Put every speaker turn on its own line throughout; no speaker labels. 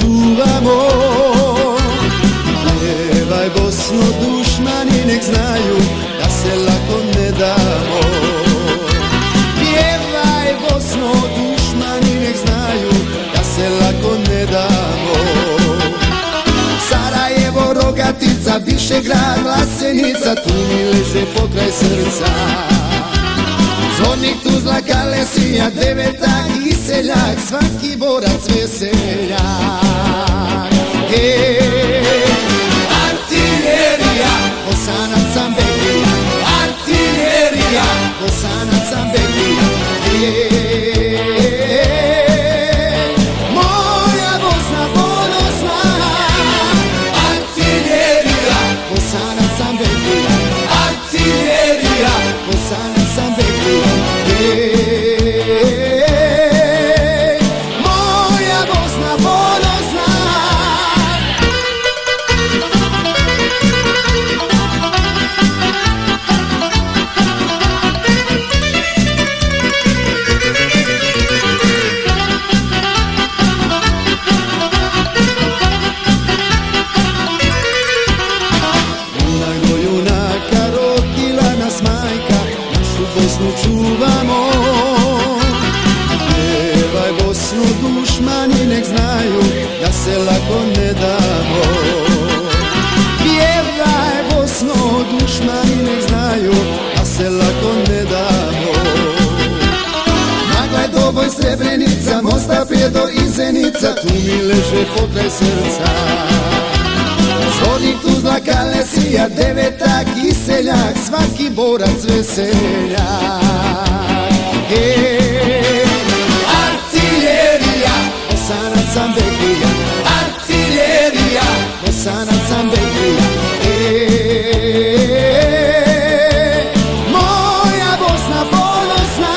čuvamo. Pjevaj Bosno dušmani nek znaju da se lako ne damo. Pjevaj Bosno dušmani nek znaju da se lako ne damo. Sarajevo, Rogatica, Višegrad, Vlasenica, tu mi leže pokraj srca. Zvornik, Tuzla, Kalesija, Deveta i Seljak, svaki borac veseljak. Da se lako ne damo. Pjevaj Bosno dušmani nek znaju da se lako ne damo. Nagla je doboj Srebrenica, Mosta prije do Izenica, tu mi leže pokraj srca. Zvornik, Tuzla, Kalesija, Deveta, Kiseljak, svaki borac veseljak. veklija Artiljerija. Vesana sam veklija e, Bosna ponosna.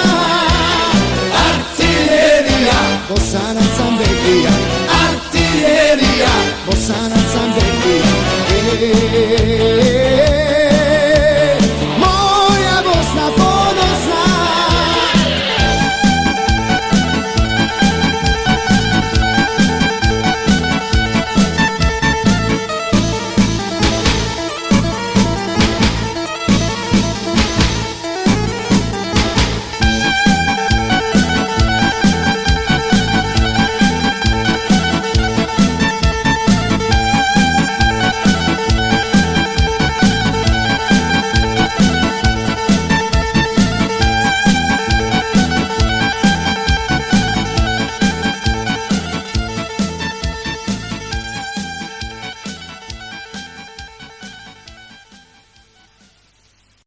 Artiljerija. Vesana sam veklija